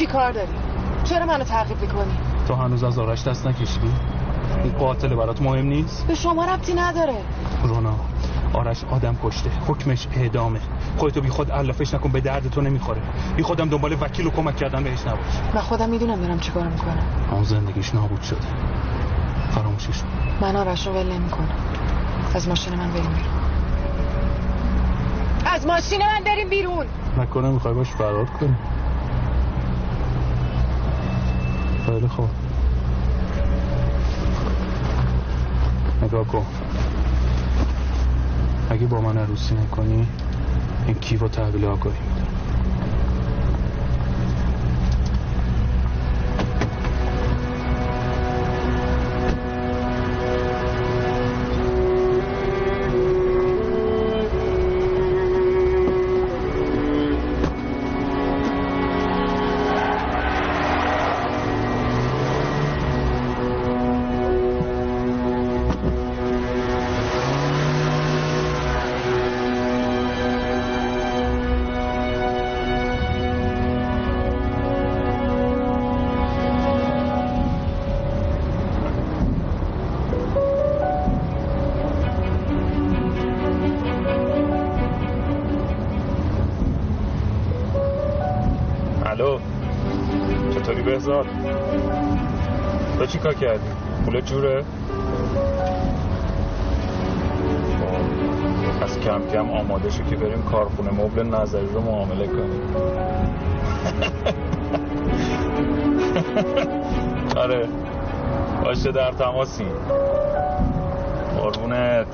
چی کار داری؟ چرا منو تعقیب می‌کنی؟ تو هنوز از آرش دست نکشیدی؟ این قاتل برات مهم نیست؟ به شما ربطی نداره. رونا آرش آدم کشته. حکمش اعدامه. خودتو بی خود علافش نکن به درد تو نمی‌خوره. بی خودم دنبال وکیل و کمک کردن بهش نباش. من خودم می‌دونم دارم چیکار می‌کنم. اون زندگیش نابود شده. فراموشش من آرش رو ول نمی‌کنم. از ماشین من بریم بیرون. از ماشین من بریم بیرون! نکنه می‌خوای باش فرار کنی. خیلی خوب. نگاه کن. اگه با من عروسی نکنی این کیف و تحویل آگاهی میدم. پول جوره؟ پس کم کم آماده شو که بریم کارخونه مبل نظری رو معامله کنیم. آره. باشه در تماسی. قربونت.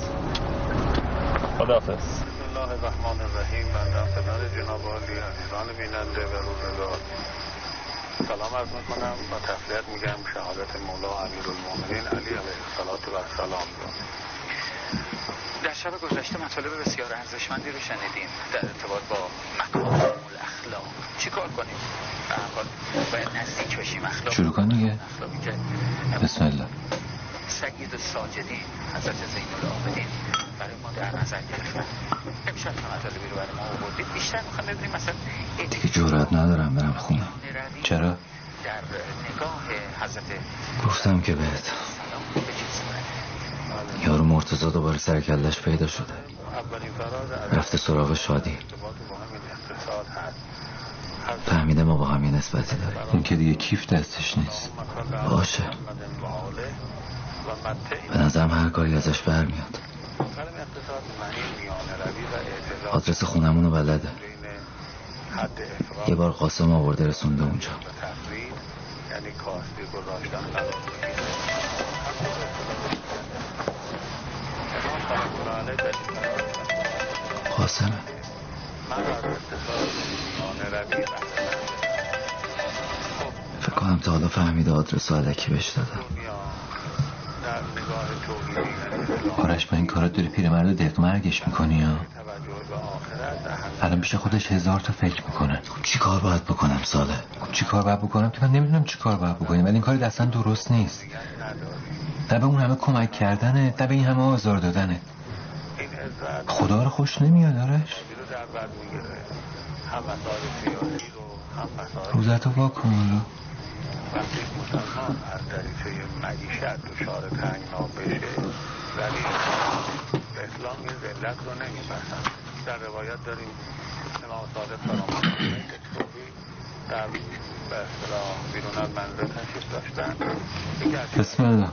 خدافز بسم الله الرحمن الرحیم. بندم خدمت جناب عالی عزیزان بیننده و روزگار. سلام عرض می‌کنم. و تسلیت میگم شهادت مولا امیرالمومنین علی علیه الصلاة و السلام در شب گذشته مطالب بسیار ارزشمندی رو شنیدیم. در ارتباط با مکارم الاخلاق. چی کار کنیم؟ باید نزدیک بشیم. اخلاق شروع کن دیگه. بسم الله. سید ساجدین حضرت زین العابدین برای ما در نظر گرفتن. امشب مطالبی رو برای ما آوردید. بیشتر می‌خوام ببینیم مثلا دیگه جرأت ندارم برم خونه. چرا؟ گفتم که بهت. یارو مرتضا دوباره سر کلش پیدا شده. رفته سراغ شادی. فهمیده ما با هم یه نسبتی داریم. اون که دیگه کیف دستش نیست. باشه. به نظرم هر کاری ازش برمیاد. آدرس خونمونو بلده. یه بار قاسم آورده رسونده اونجا. قصدم فکر کنم تا حالا فهمیده آدرس علکی بهش دادم. آرش با این کارات داری پیرمرد دق مرگش می‌کنی یا توجه به آخرت اهمیت الان پیش خودش هزار تا فکر می‌کنه. چی کار باید بکنم ساله؟ چی کار باید بکنم؟ که من نمی‌دونم چی کار باید بکنیم ولی این کار اصلا درست نیست. نه به اون همه کمک کردنه نه به این همه آزار دادنه. خدا رو خوش نمیاد آرش. رو سیاسی رو هم مسائل روزتو وا کن حالا. وقتی مسلمان از دریچه معیشت دچار تنگنا بشه ولی به اسلام این ذلت رو نمیپسند در روایت داریم امام صادق سلام علیه در به اصطلاح بیرون از منزل تشریف داشتن. بسم الله.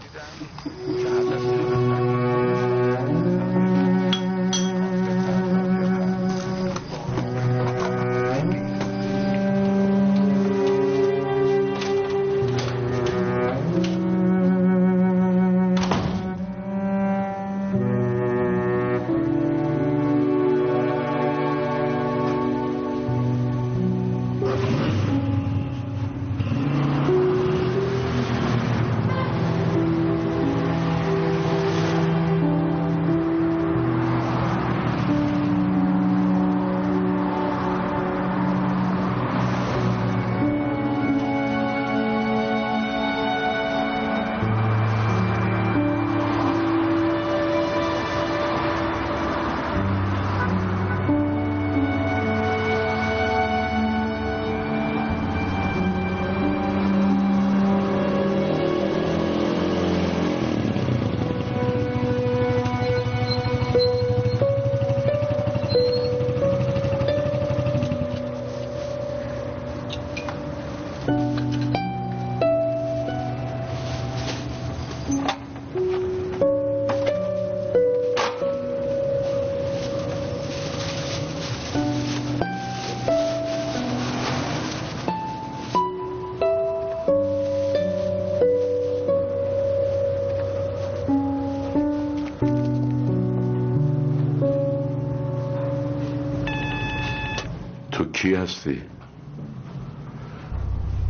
هستی؟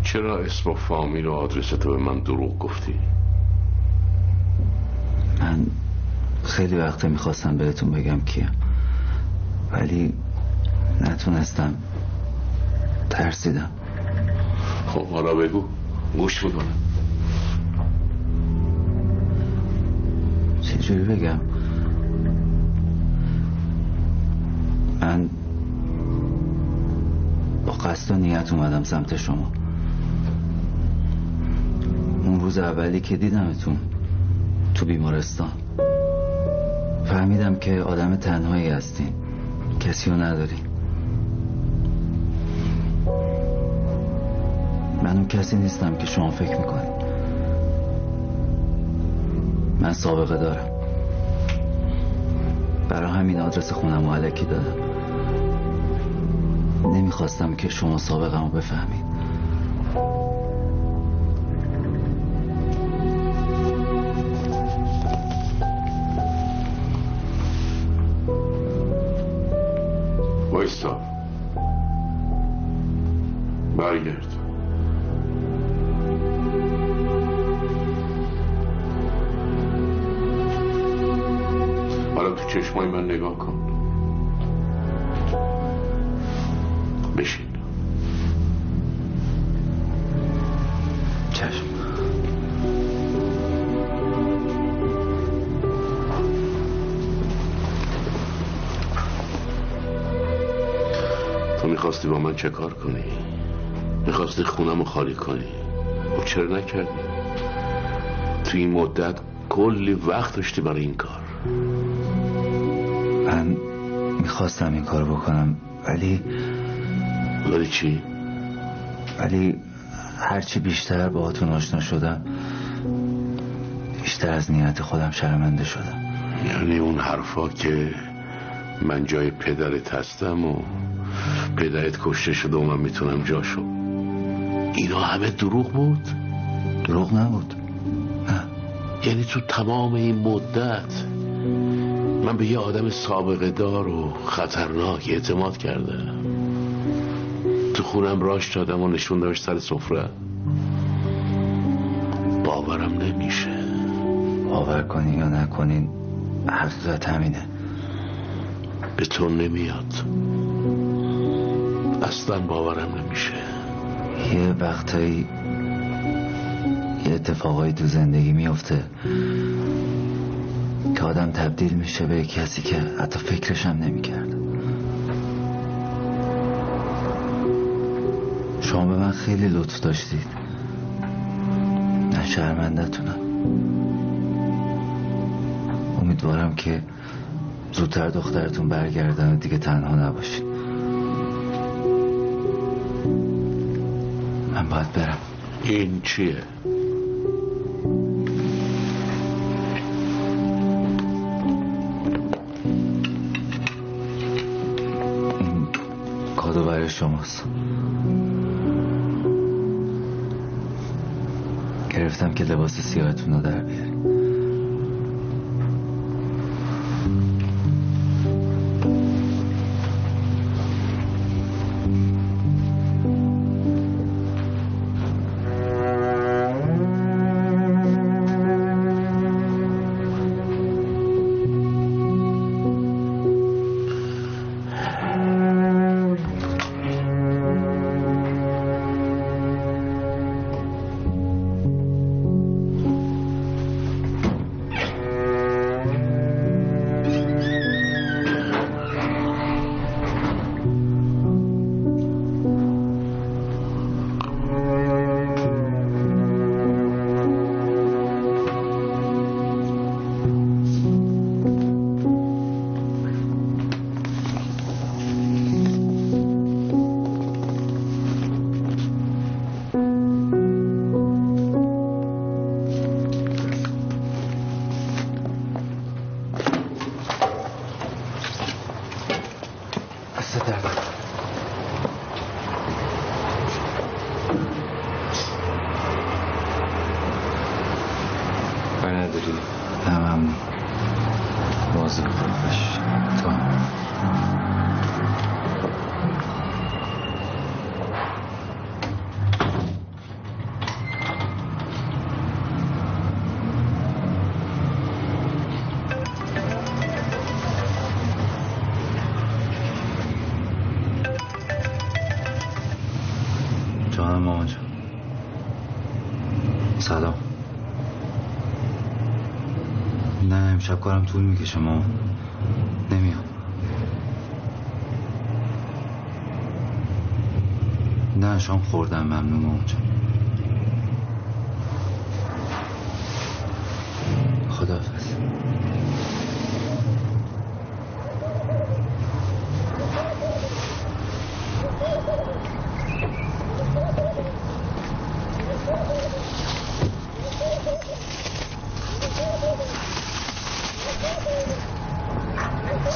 چرا اسم و فامیل و آدرس تو به من دروغ گفتی؟ من خیلی وقته می‌خواستم بهتون بگم کیم ولی نتونستم. ترسیدم. خب حالا بگو. گوش می‌کنم. چجوری بگم؟ من قصد و نیت اومدم سمت شما. اون روز اولی که دیدمتون تو بیمارستان. فهمیدم که آدم تنهایی هستین. کسی رو نداری من اون کسی نیستم که شما فکر می‌کنید. من سابقه دارم. برای همین آدرس خونم و علکی دادم. نمی‌خواستم که شما سابقه رو بفهمید. با من چه کار کنی؟ می‌خواستی خونم رو خالی کنی؟ و چرا نکردی؟ تو این مدت کلی وقت داشتی برای این کار. من می‌خواستم این کار بکنم ولی ولی چی؟ ولی هرچی بیشتر باهاتون آشنا شدم بیشتر از نیت خودم شرمنده شدم. یعنی اون حرفا که من جای پدرت هستم و پدرت کشته شده و من می‌تونم جاشو. اینا همه دروغ بود؟ دروغ نبود. نه. یعنی تو تمام این مدت من به یه آدم سابقه دار و خطرناک اعتماد کردم. تو خونم راش دادم و نشوندمش سر سفره. باورم نمیشه. باور کنین یا نکنین حقیقت همینه. به تو نمیاد. اصلا باورم نمیشه. یه وقتایی یه اتفاقایی تو زندگی میفته که آدم تبدیل میشه به کسی که حتی فکرش هم نمی‌کرد. شما به من خیلی لطف داشتید. نه شرمندتونم. امیدوارم که زودتر دخترتون برگردن و دیگه تنها نباشید. من باید برم. این چیه؟ این کادو برای شماست. گرفتم که لباس سیاهتون رو در امشب کارم طول می‌کشه مامان نمیام. نه شام خوردم. ممنون مامان جان خداحافظ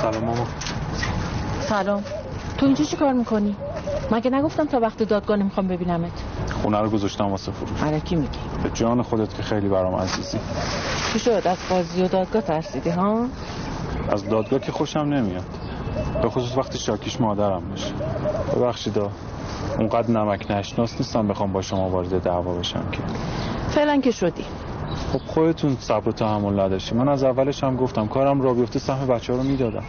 سلام ماما سلام. تو اینجا چی کار می‌کنی؟ مگه نگفتم تا وقت دادگاه نمی‌خوام ببینمت؟ خونه رو گذاشتم واسه فروش. علکی میگی؟ به جان خودت که خیلی برام عزیزی. چی شد؟ از قاضی و دادگاه ترسیدی ها؟ از دادگاه که خوشم نمیاد. به خصوص وقتی شاکیش مادرم باشه. ببخشیدا اونقدر نمک نشناس نیستم بخوام با شما وارد دعوا بشم که. فعلا که شدی. خب خودتون صبر و تحمل نداشتی من از اولش هم گفتم کارم را بیفته سهم بچه ها رو می‌دادم.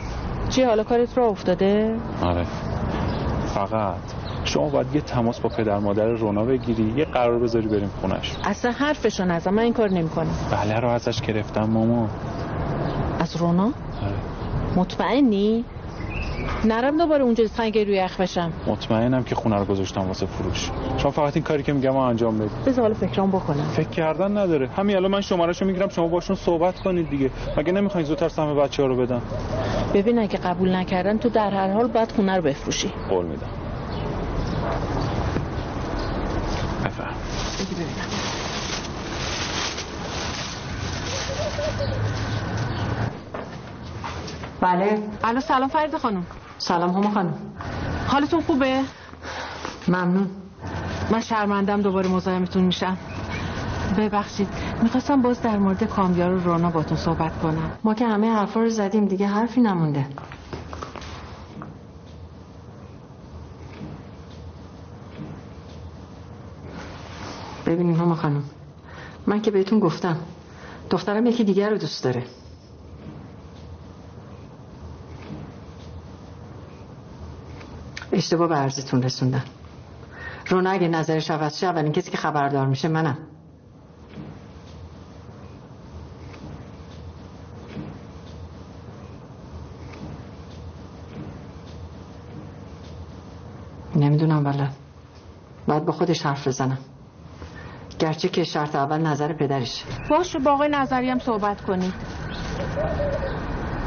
چی حالا کارت را افتاده؟ آره فقط شما باید یه تماس با پدر مادر رونا بگیری یه قرار بذاری بریم خونش اصلا حرفشو نزن من این کار نمی‌کنم بله رو ازش گرفتم ماما از رونا؟ آره. مطمئنی؟ نرم دوباره اونجا سنگ روی یخ بشم. مطمئنم که خونه رو گذاشتم واسه فروش. شما فقط این کاری که میگم رو انجام بدید. بذار حالا فکرام بکنم. فکر کردن نداره. همین الان من شمارهشو می‌گیرم شما باشون صحبت کنید دیگه. مگه نمی‌خواین زودتر سهم بچه ها رو بدم ببین اگه قبول نکردن تو در هر حال باید خونه رو بفروشی. قول میدم. بفرم. ببینم بله. الو سلام فرید خانم. سلام هما خانم. حالتون خوبه؟ ممنون. من شرمندم دوباره مزاحمتون میشم. ببخشید می‌خواستم باز در مورد کامیار و رونا باتون صحبت کنم. ما که همه حرفا رو زدیم دیگه حرفی نمونده. ببینین هما خانم من که بهتون گفتم دخترم یکی دیگر رو دوست داره. اشتباه به عرضتون رسوندم. رونا اگه نظرش عوض شه اولین کسی که خبردار میشه منم. نمی‌دونم والا. باید با خودش حرف بزنم. گرچه که شرط اول نظر پدرش. باشه با آقای نظری هم صحبت کنید.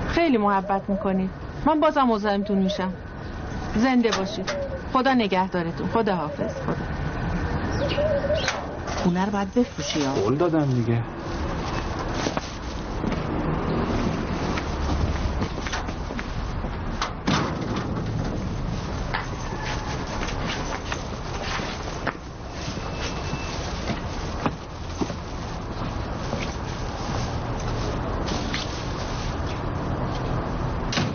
خیلی محبت می‌کنید. من بازم مزاحمتون میشم. زنده باشید. خدا نگهدارتون. خدا حافظ. خدا. خونه رو باید بفروشی ها قول دادم دیگه.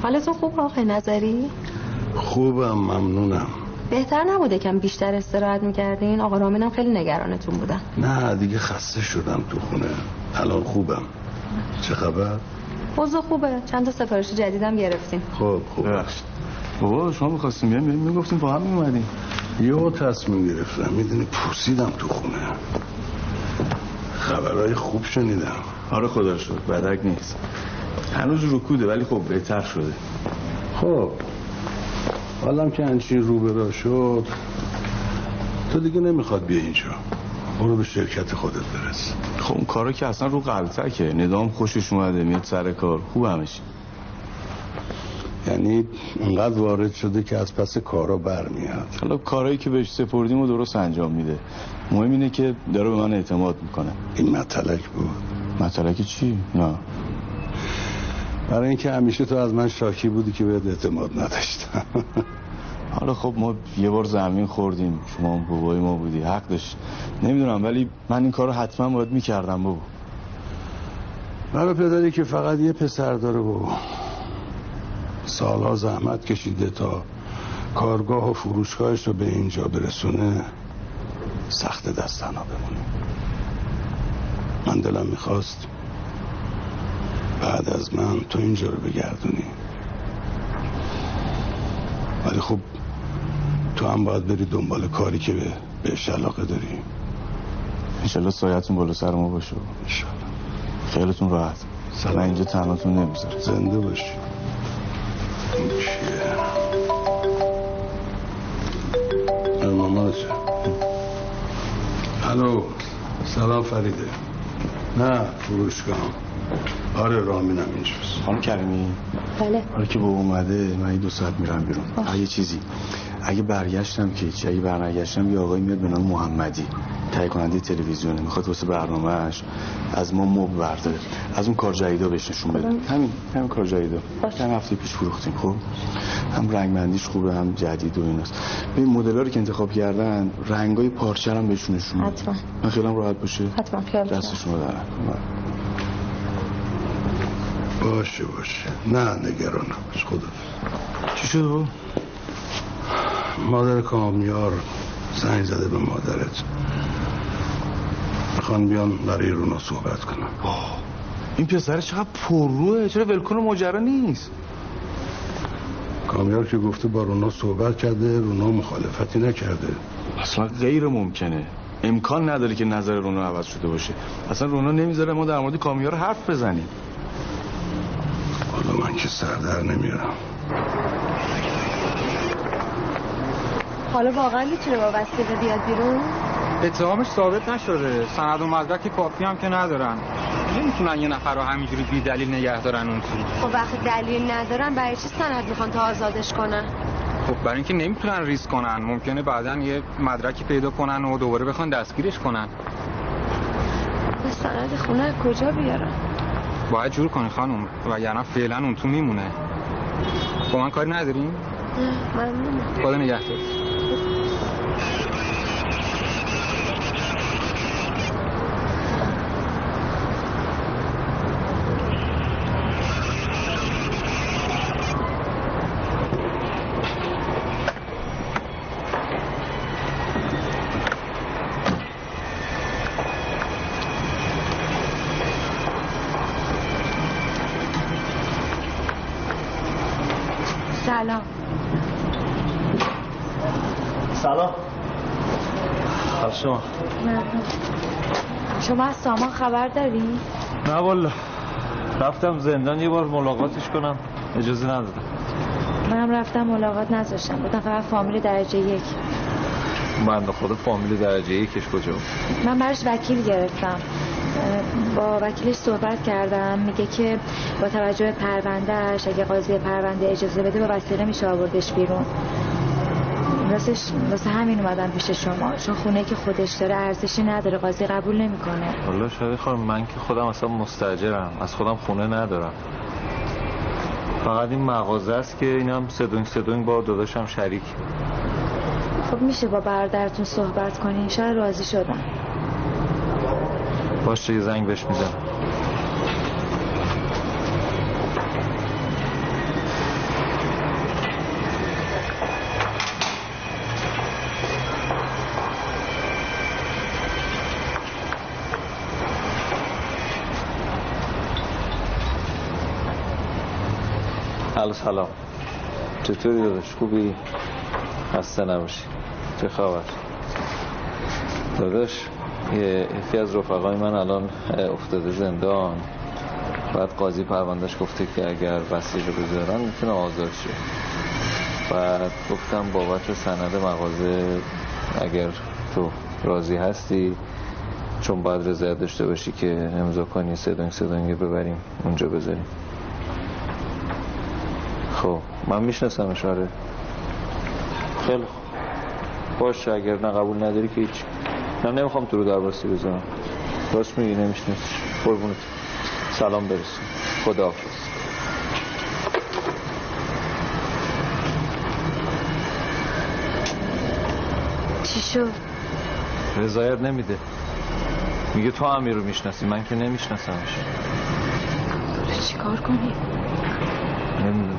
حالتون خوب آقای نظری؟ خوبم ممنونم. بهتر نبوده کم بیشتر استراحت می‌کردین؟ آقا رامینم خیلی نگرانتون بودن. نه دیگه خسته شدم تو خونه. الان خوبم. چه خبر؟ اوضاع خوبه. چند تا سفارش جدیدم گرفتیم. خب خوب ببخشید. بابا شما می‌خواستیم بیایم؟ بیایم می‌گفتیم با هم میومدیم یه تصمیم گرفتم. می‌دونی پوسیدم تو خونه. خبرهای خوب شنیدم. آره خدا شد بدک نیست. هنوز رکوده ولی خب بهتر شده. خب. حالم که انچین رو به راه شد تو دیگه نمی‌خواد بیا اینجا. برو به شرکت خودت برس. خب اون کارا که اصلا رو قلتکه ندام خوشش اومده میاد سر کار. خوب همش یعنی انقدر وارد شده که از پس کارا برمیاد. حالا کارهایی که بهش سپردیم و درست انجام میده. مهم اینه که داره به من اعتماد می‌کنه. این مطلق بود. مطلقی چی؟ نه. برای اینکه همیشه تو از من شاکی بودی که بهت اعتماد نداشتم. حالا خب ما یه بار زمین خوردیم. شما هم بابای ما بودی. حق داشت. نمی‌دونم ولی من این کار رو حتما باید می‌کردم بابا. برای پدری که فقط یه پسر داره و سالها زحمت کشیده تا کارگاه و فروشگاهش رو به اینجا برسونه سخت دست تنها بمونه. من دلم می‌خواست بعد از من تو اینجا رو بگردونی. ولی خب تو هم باید بری دنبال کاری که به بهش علاقه داری. انشالله سایتون بالا سر ما باشه. انشالله. خیالتون راحت. من اینجا تنهاتون نمی‌ذاره. زنده باشی. این چیه الو. سلام فریده. نه فروشگاه. آره رامینم اینجاست. خانم کریمی؟ بله. حالا که با اومده من یه دو ساعت میرم بیرون. یه چیزی. اگه برگشتم که چی؟ اگه برنگشتم یه آقای میاد به نام محمدی. تهیه کننده تلویزیونه. می‌خواد واسه برنامهش از ما مب برداره. از اون کار جدیدا بهش نشون بده. همین همین کار جدیدا. چند هفته پیش فروختیم خب؟ هم رنگمندیش خوبه هم جدید و ایناست. ببین مدل‌ها رو که انتخاب کردن رنگای پارچه هم بهشون نشون بده حتما. من خیالم راحت باشه. حتما خیال دستشون رو دارم باشه باشه. نه نگران نباش خدا. چی شد با؟ مادر کامیار زنگ زده به مادرت. می‌خوان بیان برای رونا صحبت کنم این پسر چقدر پرروه. چرا ولکن ماجرا نیست؟ کامیار که گفته با رونا صحبت کرده رونا مخالفتی نکرده. اصلا غیر ممکنه. امکان نداره که نظر رونا عوض شده باشه. اصلا رونا نمی‌ذاره ما در مورد کامیار حرف بزنیم. که سر در نمیارم حالا واقعا می‌تونه با وسیقه بیاد بیرون؟ اتهامش ثابت نشده. سند و مدرک کافی هم که ندارن. نمی‌تونن یه نفر رو همینجوری بی دلیل نگه دارن اون تو خب وقتی دلیل ندارن برای چی سند می‌خوان تا آزادش کنن؟ خب برای اینکه نمی‌تونن ریسک کنن. ممکنه بعدا یه مدرکی پیدا کنن و دوباره بخوان دستگیرش کنن. سند خونه کجا بیارن؟ باید جور کنی خانم وگرنه فعلا اون تو میمونه. با من کاری نداریم نه ممنونم خدا نگهدار. سلام. سلام. شما. ممنون. شما از سامان خبر داری؟ نه والا. رفتم زندان یه بار ملاقاتش کنم. اجازه ندادم. منم رفتم ملاقات نذاشتم. بودم فقط فامیل درجه یک. بنده خدا فامیل درجه یکش کجا؟ من براش وکیل گرفتم. با وکیلش صحبت کردم. میگه که با توجه به پروندهش اگه قاضی پرونده اجازه بده با وسیله میشه آوردش بیرون. راستش واسه همین اومدم پیش شما. چون خونه که خودش داره ارزشی نداره قاضی قبول نمی‌کنه. والا شاید خانم من که خودم اصلا مستجرم از خودم خونه ندارم. فقط این مغازه است که اینم سدونگ سدونگ با داداشم شریک. خب میشه با برادرتون صحبت کنین؟ شاید راضی شدم. باشه یه زنگ بهش می‌زنم سلام. چطوری داداش؟ خوبی؟ خسته نباشی. چه خبر؟ داداش یکی از رفقای من الان افتاده زندان. بعد قاضی پروندهش گفته که اگر وسیله بذارن می‌تونه آزاد شه. بعد گفتم بابت سند مغازه اگر تو راضی هستی چون باید رضایت داشته باشی که امضا کنی سدونگ سدونگی ببریم اونجا بذاریم. خب من می‌شناسم اشاره خیلی خوب. باشه اگر نه قبول نداری که هیچ. من نمی‌خوام تو رو درباستی بزنم راست میگی نمیشناسیش قربونت. سلام برسون. خدا حافظ. چی شد؟ رضایت نمیده. میگه تو امیر رو می‌شناسی. من که نمیشناسمش. چیکار کنی؟ نمی‌دونم.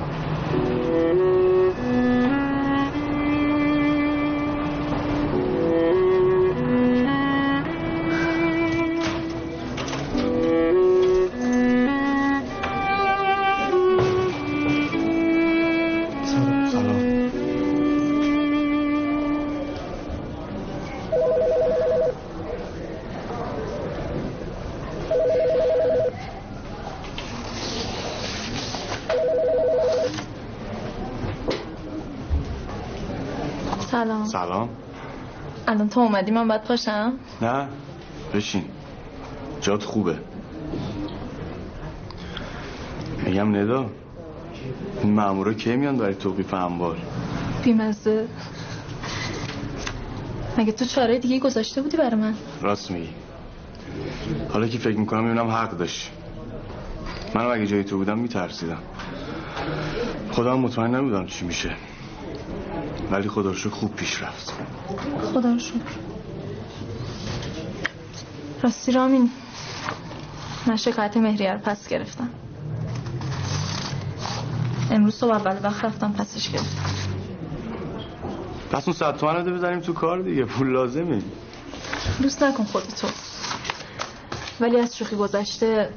الان تو اومدی من باید پاشم؟ نه بشین. جات خوبه. میگم ندا این مامورا کی میان برای توقیف انبار؟ بیمزه. مگه تو چاره دیگه گذاشته بودی برای من؟ راست میگی. حالا که فکر می‌کنم می‌بینم حق داشت. منم اگه جای تو بودم میترسیدم. خودم مطمئن نبودم چی میشه. ولی خدا رو خوب پیش رفت. خدا رو شکر. راستی رامین من شکایت مهریه رو پس گرفتم. امروز صبح اول وقت رفتم پسش گرفتم. پس اون صد تومن رو بزنیم تو کار دیگه پول لازمه. دوست نکن خودتو ولی از شوخی گذشته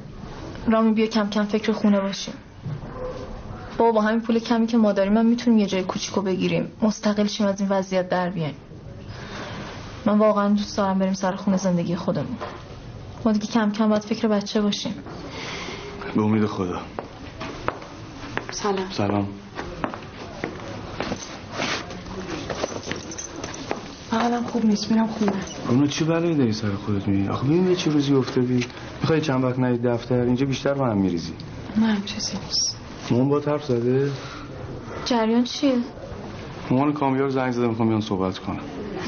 رامی بیا کم کم فکر خونه باشیم. بابا با همین پول کمی که ما داریم من می‌تونیم یه جای کوچیکو بگیریم. مستقل شیم از این وضعیت در بیایم. من واقعا دوست دارم بریم سر خونه زندگی خودمون. ما دیگه کم کم باید فکر بچه باشیم. به امید خدا. سلام. سلام. حالم خوب نیست. میرم خونه. اونو چی بلایی داری سر خودت میری آخه ببین یه چی روزی افتادی؟ می‌خوای چند وقت نری دفتر؟ اینجا بیشتر با هم میریزی. نه هم چیزی نیست. مامان با حرف زده جریان چیه؟ مامان کامیار زنگ زده می‌خوام بیان صحبت کنم.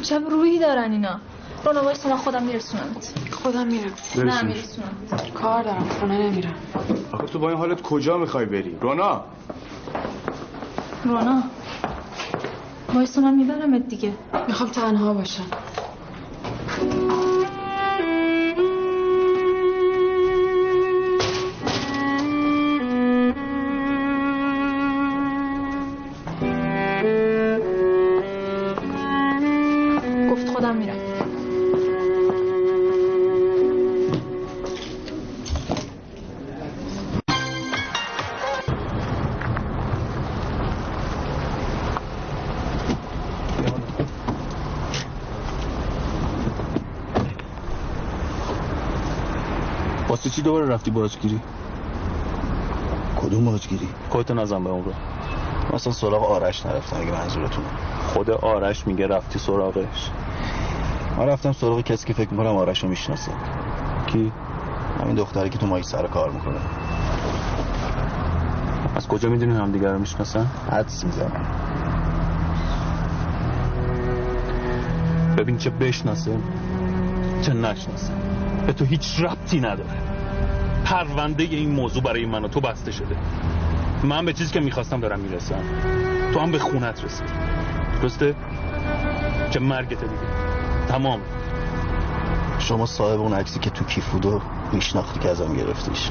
چه روحی دارن اینا؟ رونا وایسا من خودم میرسونمت خودم میرم. نه. میرسونم کار دارم خونه نمیرم. آخه تو با این حالت کجا می‌خوای بری؟ رونا! رونا وایسا من میبرمت دیگه. می‌خوام تنها باشم. چی دوباره رفتی باجگیری کدوم باجگیری خودتو نزن به اون رو. مثلا سراغ آرش نرفتم اگه منظورتون. خود آرش میگه رفتی سراغش. من رفتم سراغ کسی که فکر می‌کنم آرش رو می‌شناسه. کی؟ همین دختری که تو مایی سر کار می‌کنه. از کجا می‌دونی هم دیگر رو می‌شناسن؟ حدس می‌زنم. ببین چه بشناسه چه نشناسه. به تو هیچ ربطی نداره. پرونده این موضوع برای من و تو بسته شده. من به چیزی که می‌خواستم دارم می‌رسم. تو هم به خونت رسید درسته؟ چه مرگته دیگه. تمام. شما صاحب اون عکسی که تو کیف بود و میشناختی که ازم گرفتیش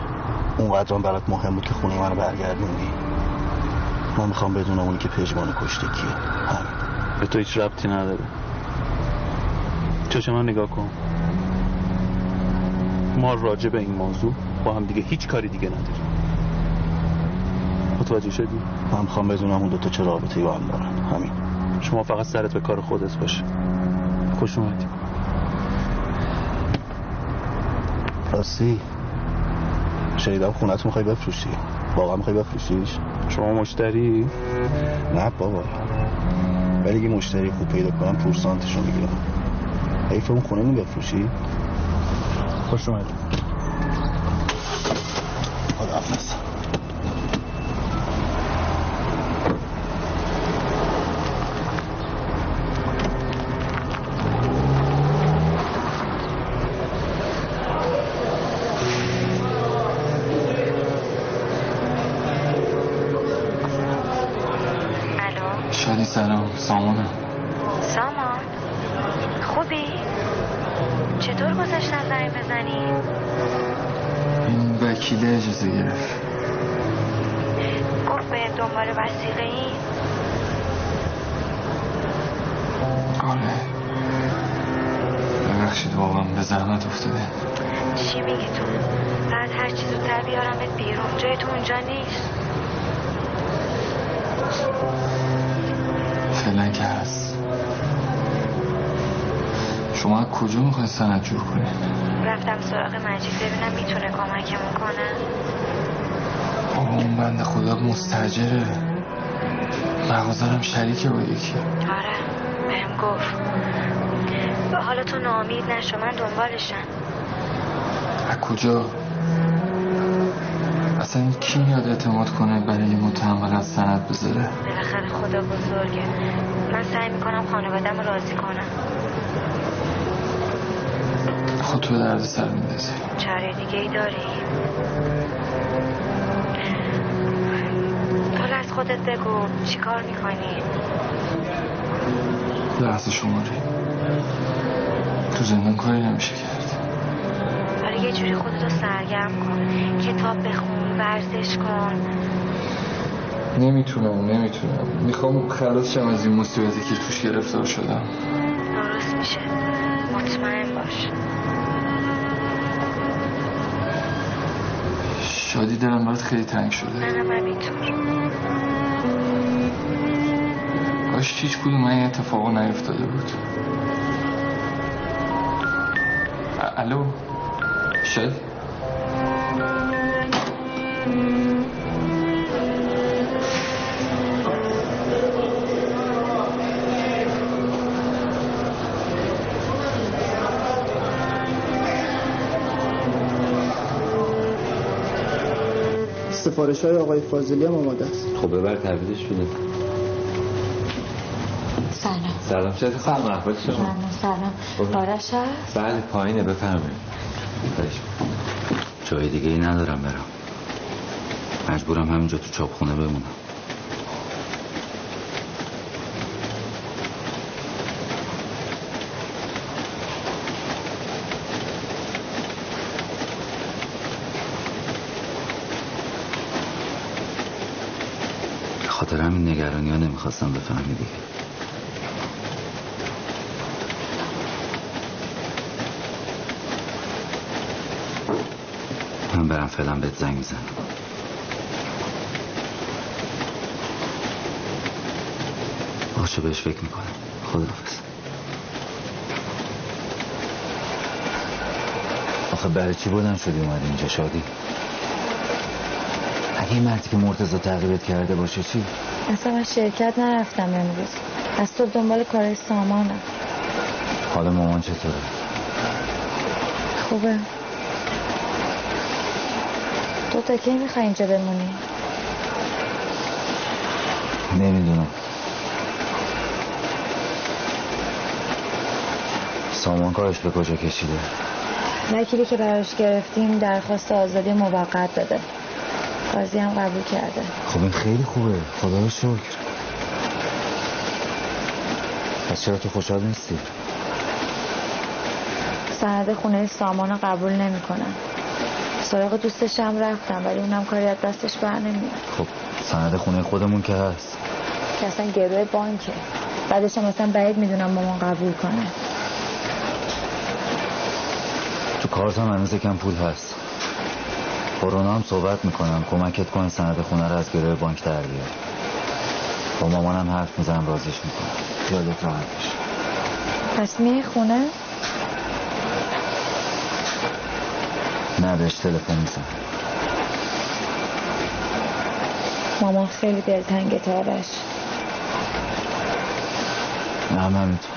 اونقدرم برات مهم بود که خونه منو برگردوندی؟ من می‌خوام بدونم اونی که پژمانو کشته کیه. همین. به تو هیچ ربطی نداره. چشم من نگاه کن. ما راجع به این موضوع با هم دیگه هیچ کاری دیگه نداریم. متوجه شدی؟ من می‌خوام بدونم اون دوتا چه رابطه با هم دارن. همین. شما فقط سرت به کار خودت باشه خوش اومدی. راستی شنیدم خونت می‌خوای بفروشی. واقعا می‌خوای بفروشیش؟ شما مشتری؟ نه بابا. ولی اگه مشتری خوب پیدا کنم پورسانتشو می‌گیرم. حیف اون خونه بفروشی؟ خوش اومدی. واقعا به زحمت افتاده. چی میگی تو؟ بعد هر چی زودتر بیارمت بیرون. جای تو اونجا نیست. فعلا که هست. شما کجا می‌خواید سند جور کنید رفتم سراغ مجید ببینم می‌تونه کمکمون کنه. بابا اون بنده خدا مستجره. مغازرم شریکه با یکی. آره بهم گفت. به حال تو ناامید نشو من دنبالشم. از کجا؟ اصلا این کی میاد اعتماد کنه برای یه متحمل از سند بذاره؟ بالاخره خدا بزرگه. من سعی می‌کنم خانوادم رو راضی کنم. خود تو درد سر میندازی. چاره دیگه ای داری؟ حالا از خودت بگو چیکار می‌کنی؟ لحظه شماری. تو زندان کاری نمیشه کرد. حالا یه جوری خودتو سرگرم کن. کتاب بخون ورزش کن. نمی‌تونم نمی‌تونم. می‌خوام خلاص شم از این مصیبتی که توش گرفتار شدم. درست میشه. مطمئن باش. شادی دلم برات خیلی تنگ شده. منم همینطور. کاش هیچ کدوم این اتفاقا نیفتاده بود. الو. شد؟ سفارش های آقای فاضلی هم آماده است. خب ببر تحویلش بده سلام. چه سلام احوال شما؟ سلام سلام. آرش هست؟ بله پایینه بفرمایید. جای دیگه ای ندارم برم. مجبورم همینجا تو چاپخونه بمونم. خاطر همین نگرانی ها نمی‌خواستم بفهمی دیگه من برم فعلا بهت زنگ می‌زنم. باشه بهش فکر می‌کنم. خداحافظ. آخه برای چی بودن شدی اومدی اینجا شادی؟ اگه این مردی که مرتضی تعقیبت کرده باشه چی؟ اصلا من شرکت نرفتم امروز. از صبح دنبال کارهای سامانم. حال مامان چطوره؟ خوبه. تو تا کی می‌خوای اینجا بمونی؟ نمی‌دونم. سامان کارش به کجا کشیده؟ وکیلی که براش گرفتیم درخواست آزادی موقت داده. قاضی هم قبول کرده. خب این خیلی خوبه. خدا رو شکر. پس چرا تو خوشحال نیستی؟ سند خونه سامان رو قبول نمی‌کنن سراغ دوستش هم رفتم ولی اونم کاری از دستش بر نمیاد. خب سند خونه خودمون که هست. که اصلا گروه بانکه. بعدش هم اصلا بعید می‌دونم مامان قبول کنه. تو کارت هم هنوز یکم پول هست. کرونا هم صحبت می‌کنم. کمکت کنه سند خونه رو از گروه بانک در بیار. با مامانم حرف می‌زنم رازیش می‌کنم. خیالت راحت بشه. پس میری خونه؟ نه بهش تلفن می‌زنم مامان خیلی دلتنگه تارش. نه هم همینطور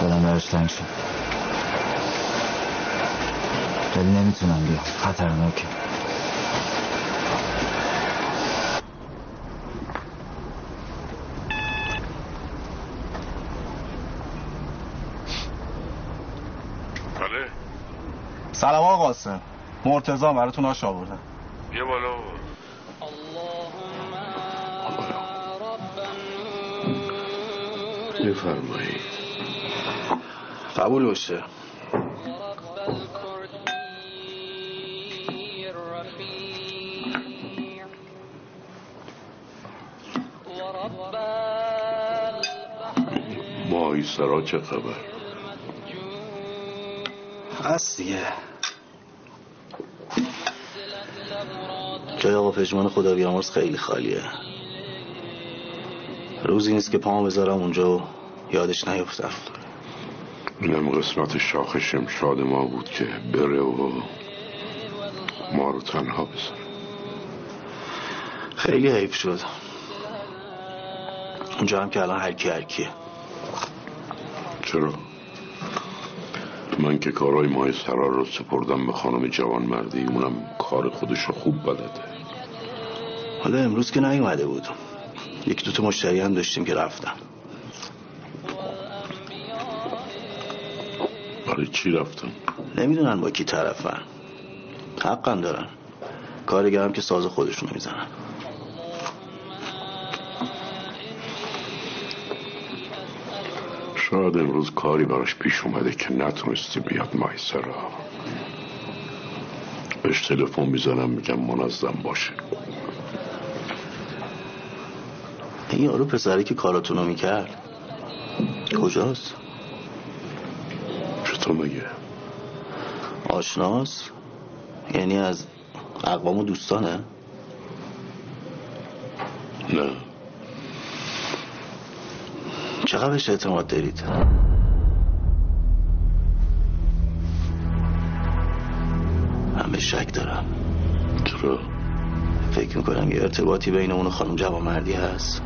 دلم براش تنگ شد. ولی نمی‌تونم بیام. خطرناکه بله. سلام آقا قاسم. مرتضا براتون آش آورده. بیا بالا بفرمایید قبول باشه. ماهی سرا چه خبر؟ هست دیگه. جای آقا پژمان خدا بیامرز خیلی خالیه. روزی نیست که پامو بذارم اونجا و یادش نیفتم. اینم قسمت شاخ شمشاد ما بود که بره و ما رو تنها بذاره. خیلی حیف شد. اونجا هم که الان هرکی هرکیه. چرا؟ من که کارهای ماه سرا رو سپردم به خانم جوان مردی اونم کار خودش رو خوب بلده. حالا امروز که نیومده بود. یک دوتا مشتری هم داشتیم که رفتم برای چی رفتم؟ نمی‌دونن با کی طرفن. حقم دارن. کارگرم که ساز خودشونو می‌زنن. شاید امروز کاری براش پیش اومده که نتونستی بیاد مایسرا بهش تلفن می‌زنم میگم منظم باشه این یارو پسری که کاراتونو می‌کرد کجاست؟ چطور مگه؟ آشناست؟ یعنی از اقوام و دوستانه؟ نه چقدر بهش اعتماد دارید؟ من به شک دارم چرا؟ فکر می‌کنم یه ارتباطی بین اون و خانم جوامردی هست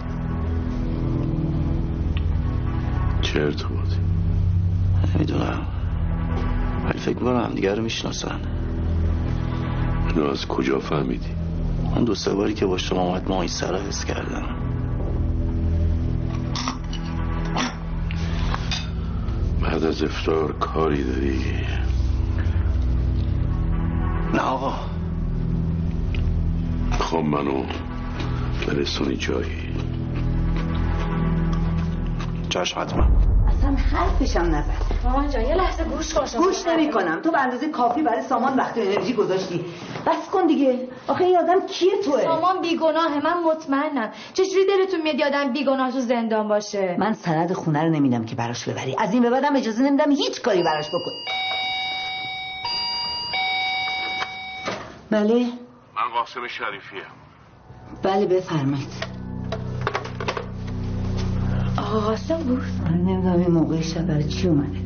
چه ارتباطی؟ نمی‌دونم ولی فکر می‌کنم همدیگه رو می‌شناسن اینو از کجا فهمیدی؟ اون دو سه باری که با شما اومد ما این سر حس کردم از افتار کاری داری؟ نه آقا. خب منو برسونی جایی. چشم حتما. اصلا حرفشم نزد. مامان جان یه لحظه گوش کن گوش نمی کنم تو به اندازه کافی برای سامان وقت و انرژی گذاشتی. کن دیگه. آخه این آدم کیه توه؟ سامان بیگناهه من مطمئنم. چجوری دلتون میاد آدم بیگناه تو زندان باشه؟ من سند خونه رو نمیدم که براش ببری. از این به بعدم اجازه نمیدم هیچ کاری براش بکن بله. من قاسم شریفیم. بله بفرمایید. آقا قاسم بود؟ من نمی‌دونم این موقع شب برای چی اومده.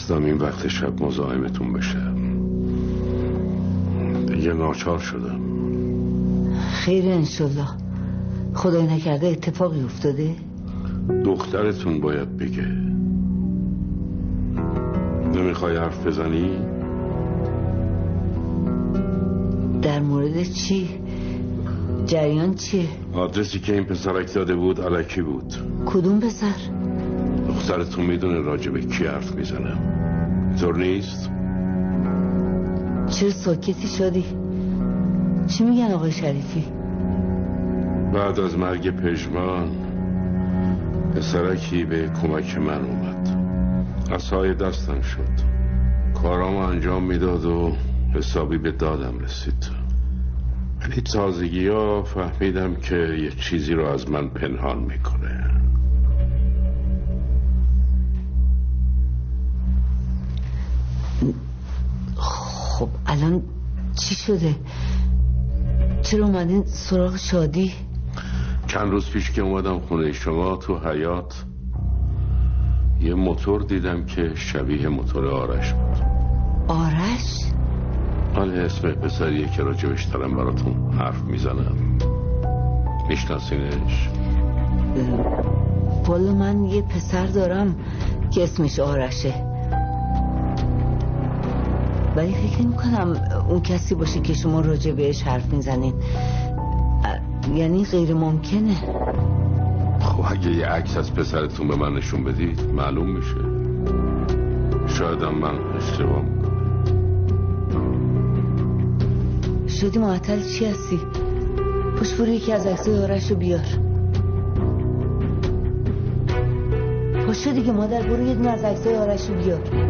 نمی‌خواستم این وقت شب مزاحمتون بشم دیگه ناچار شدم. خیر انشالله. خدای نکرده اتفاقی افتاده؟ دخترتون باید بگه. نمی‌خوای حرف بزنی؟ در مورد چی؟ جریان چیه؟ آدرسی که این پسرک داده بود علکی بود. کدوم پسر؟ دخترتون می‌دونه راجع به کی حرف می‌زنم. اینطور نیست؟ چرا ساکتی شدی؟ چی میگن آقای شریفی؟ بعد از مرگ پژمان پسرکی به کمک من اومد. اصای دستم شد. کارامو انجام می‌داد و حسابی به دادم رسید. ولی تازگی ها فهمیدم که یه چیزی رو از من پنهان می‌کنه. الان چی شده؟ چرا اومدین سراغ شادی؟ چند روز پیش که اومدم خونه شما تو حیات یه موتور دیدم که شبیه موتور آرش بود. آرش؟ حال اسم پسریه که راجبش دارم براتون حرف می‌زنم. میشناسینش؟ والا من یه پسر دارم که اسمش آرشه. ولی فکر نمی کنم اون کسی باشه که شما راجع بهش حرف می‌زنین. یعنی غیر ممکنه. خب اگه یه عکس از پسرتون به من نشون بدید معلوم میشه. شایدم من اشتباه شدی معطل چی هستی؟ پشت برو یکی از عکسای آرش رو بیار. پشت دیگه مادر برو یه دونه از عکسای آرش رو بیار.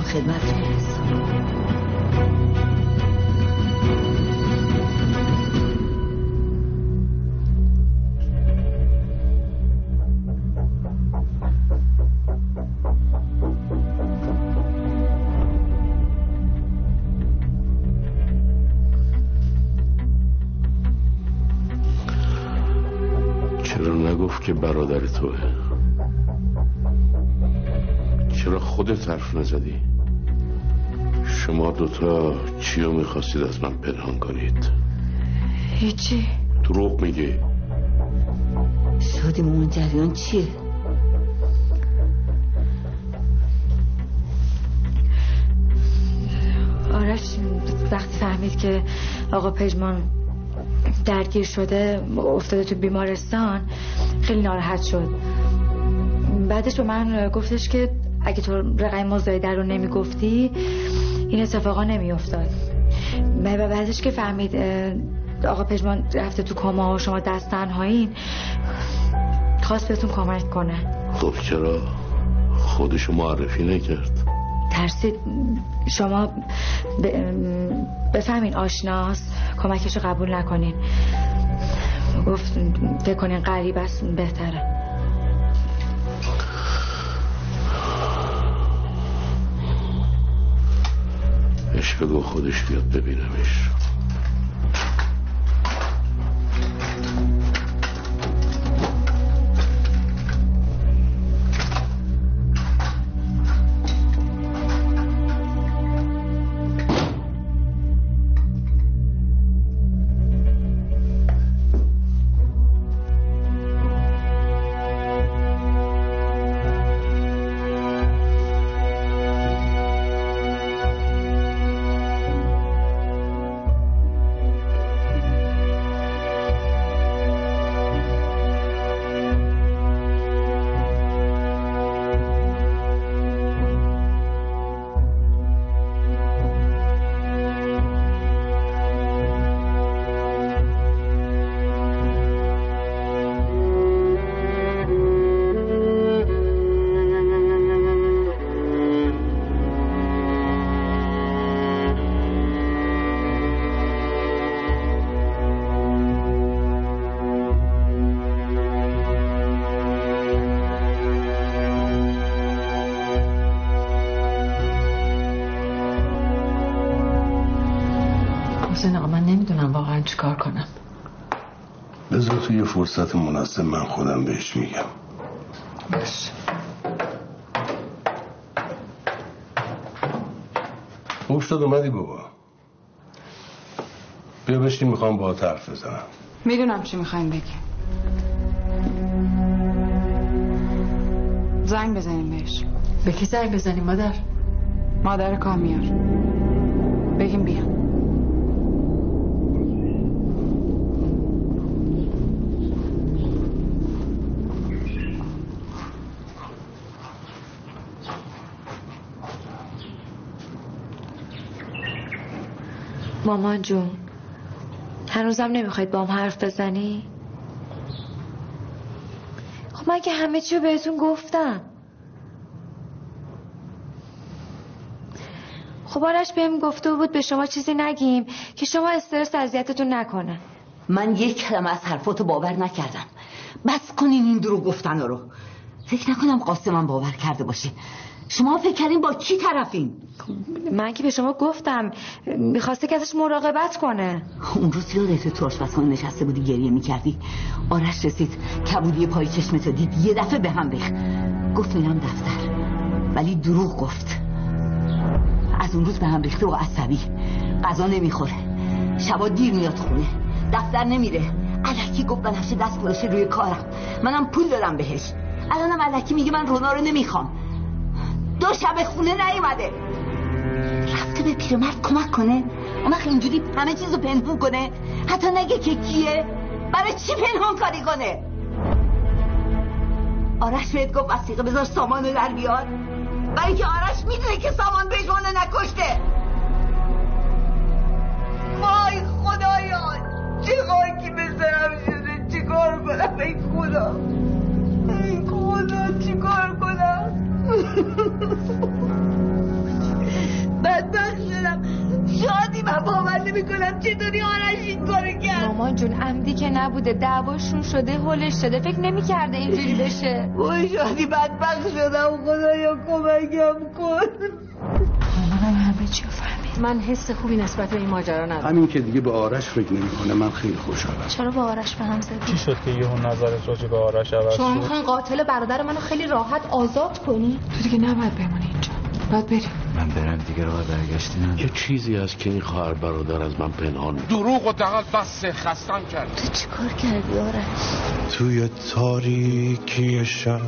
هستم چرا نگفت که برادر توه؟ خودت حرف نزدی. شما دوتا چی رو می‌خواستید از من پنهان کنید؟ هیچی. دروغ میگی. شدیم اون جریان چیه؟ آرش وقتی فهمید که آقا پژمان درگیر شده افتاده تو بیمارستان خیلی ناراحت شد. بعدش به من گفتش که اگه تو رقم مزایده رو نمی‌گفتی این اتفاقا نمیافتاد. و بعدش که فهمید آقا پژمان رفته تو کما و شما دست تنهایین خواست بهتون کمک کنه. خب چرا؟ خودشو معرفی نکرد. ترسید. شما بفهمین آشناست کمکش رو قبول نکنین. گفت فکر کنین قریب است بهتره. بگو خودش بیاد ببینمش. فرصت مناسب من خودم بهش میگم. باش خوب شد اومدی بابا. بیا بشین می‌خوام با حرف بزنم. می‌دونم چی می‌خوایم بگیم زنگ بزنیم بهش. به کی زنگ بزنیم مادر؟ مادر کامیار. بگیم بیام مامان جون هنوزم نمی‌خواید با هم حرف بزنی؟ خب من که همه چی رو بهتون گفتم. خب آرش بهم گفته بود به شما چیزی نگیم که شما استرس اذیتتون نکنه. من یک کلمه از حرفاتو باور نکردم. بس کنین این درو گفتن رو. فکر نکنم قاسمم باور کرده باشین شما فکر کردین با کی طرفین؟ من که به شما گفتم می‌خواسته که ازش مراقبت کنه. اون روز یادت تو آشپزخونه نشسته بودی گریه می‌کردی. آرش رسید کبودی پای چشمتو دید. یه دفعه به هم ریخت. گفت میرم دفتر. ولی دروغ گفت. از اون روز به هم ریخته و عصبی. غذا نمی‌خوره. شبا دیر میاد خونه. دفتر نمیره. علکی گفت بنفشه دست گذاشته روی کارم. منم پول دادم بهش. الانم علکی میگه من رونا رو نمی‌خوام. دو شب خونه نیومده. رفته به پیرمرد کمک کنه. اون وقت اینجوری همه چیزو پنهون کنه. حتی نگه که کیه. برای چی پنهان کاری کنه؟ آرش بهت گفت وسیقه بذار سامان در بیار برای که آرش می‌دونه که سامان پژمانه نکشته. وای خدایا چه خاکی به سرم شده؟ چیکار کنم؟ ای خدا. ای خدا چیکار کنم؟ بدبخت شدم. شادی من باور نمی کنم چطوری آرش این کارو کرد. مامان جون عمدی که نبوده دعواشون شده هلش شده. فکر نمی کرده اینجوری بشه. وای شادی بدبخت شدم. خدایا کمکم کن. مامانم همه چی فهمید من حس خوبی نسبت به این ماجرا ندارم. همین که دیگه به آرش فکر نمی‌کنه من خیلی خوشحالم. چرا با آرش به هم زدی؟ چی شد که یهو نظرت راجع به آرش عوض شما شد؟ می‌خواین قاتل برادر منو خیلی راحت آزاد کنی. تو دیگه نباید بمونی اینجا. باید بریم. من برم دیگه رو برگشتی یه چیزی هست که این خواهر برادر از من پنهان. دروغ و دقل بسه خستم کرد. تو چیکار کردی آرش؟ توی تاریکی شب.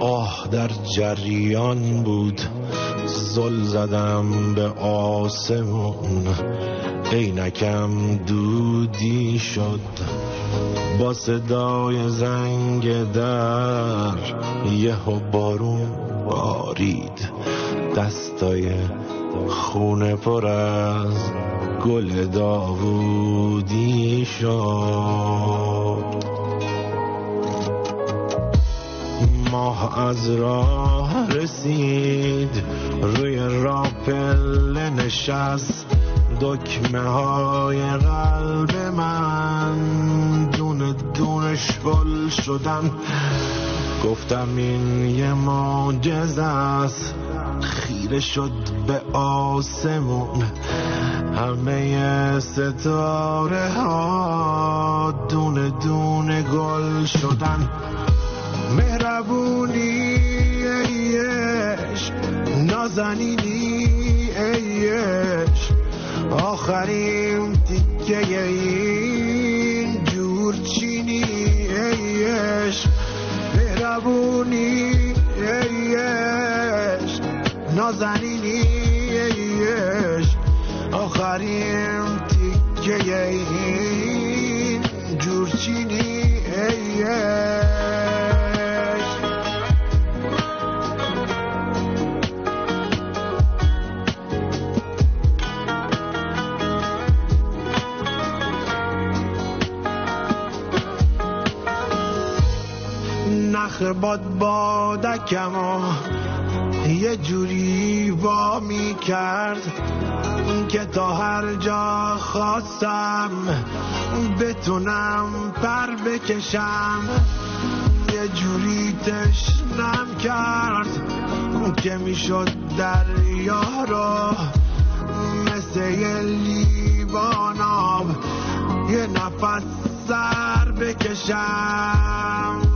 آه در جریان بود. زل زدم به آسمون. عینکم دودی شد. با صدای زنگ در یهو بارون بارید. دستای خونه پر از گل داوودی شد. ماه از راه رسید روی راپل نشست. دکمه های قلب من دونه دونه شل شدن. گفتم این یه معجزه است. خیره شد به آسمون. همه ستاره ها دونه دونه گل شدن. مهربونی ایش نازنینی ایش آخرین تیکه این جورچینی ایش مهربونی ایش نازنینی ایش. آخرین تیکه این جورچینی نخ باد بادکم یه جوری وا می کرد که تا هر جا خواستم بتونم پر بکشم. یه جوری تشنم کرد. که می‌شد دریا رو مثل یه لیوان یه نفس سر بکشم.